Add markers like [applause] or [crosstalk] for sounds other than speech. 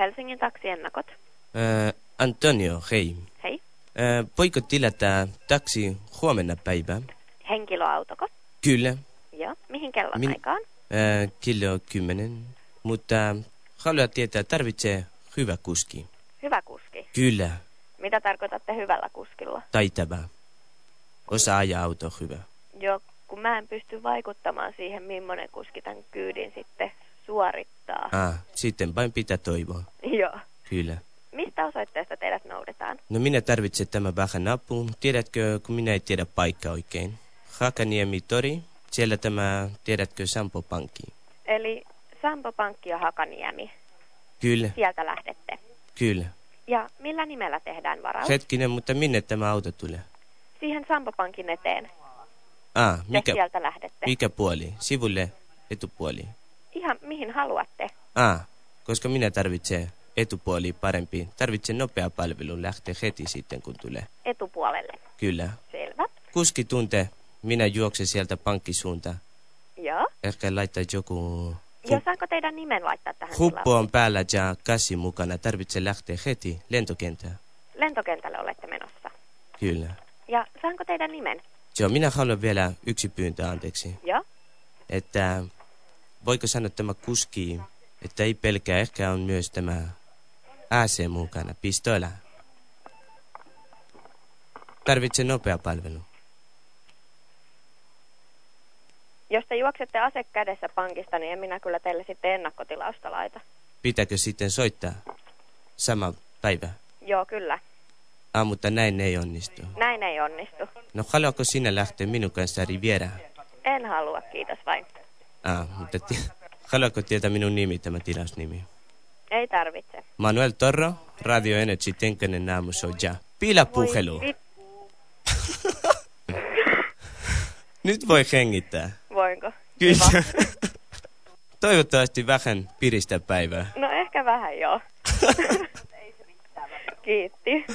Helsingin taksiennakot. Äh, Antonio, hei. Hei. Äh, voiko tilata taksi huomenna päivää? Henkilöautoko? Kyllä. Joo. Mihin kellon Min- aikaan? Äh, kello kymmenen. Mutta haluan tietää, tarvitsee hyvä kuski. Hyvä kuski. Kyllä, Mitä tarkoitatte hyvällä kuskilla? taitava. Osaa ajaa auto hyvä. Joo, kun mä en pysty vaikuttamaan siihen, millainen kuski tämän kyydin sitten suorittaa. Ah, sitten vain pitää toivoa. Joo. Kyllä. Mistä osoitteesta teidät noudetaan? No minä tarvitsen tämän vähän apuun. Tiedätkö, kun minä ei tiedä paikkaa oikein. Hakaniemi tori, siellä tämä, tiedätkö, Sampo Pankki. Eli Sampo Pankki ja Hakaniemi. Kyllä, Sieltä lähdette. kyllä. Ja millä nimellä tehdään varaus? Hetkinen, mutta minne tämä auto tulee? Siihen Sampo Pankin eteen. Ah, Te mikä, sieltä lähdette. mikä puoli? Sivulle, etupuoli. Ihan mihin haluatte. Ah, koska minä tarvitsen etupuoli parempi. Tarvitsen nopea palvelu lähteä heti sitten, kun tulee. Etupuolelle. Kyllä. Selvä. Kuski tuntee, minä juoksen sieltä pankkisuuntaan. Joo. Ehkä laittaa joku... Joo, saanko teidän nimen laittaa tähän Huppo on päällä ja kassi mukana. Tarvitsee lähteä heti lentokentään. Lentokentälle olette menossa. Kyllä. Ja saanko teidän nimen? Joo, minä haluan vielä yksi pyyntö anteeksi. Joo. Että voiko sanoa tämä kuski, että ei pelkää, ehkä on myös tämä AC mukana, pistola. Tarvitsen nopea palvelu. Jos te juoksette ase kädessä pankista, niin en minä kyllä teille sitten ennakkotilausta laita. Pitääkö sitten soittaa sama päivä? Joo, kyllä. Ah, mutta näin ei onnistu. Näin ei onnistu. No haluatko sinä lähteä minun kanssa Rivieraan? En halua, kiitos vain. Ah, mutta haluatko tietää minun nimi, tämä tilausnimi? Ei tarvitse. Manuel Torro, Radio Energy Tenkönen aamushow ja pilapuhelu. Voi [laughs] Nyt voi hengittää. Voinko? Kyllä. [laughs] Toivottavasti vähän piristä päivää. No ehkä vähän joo. [laughs] Kiitti.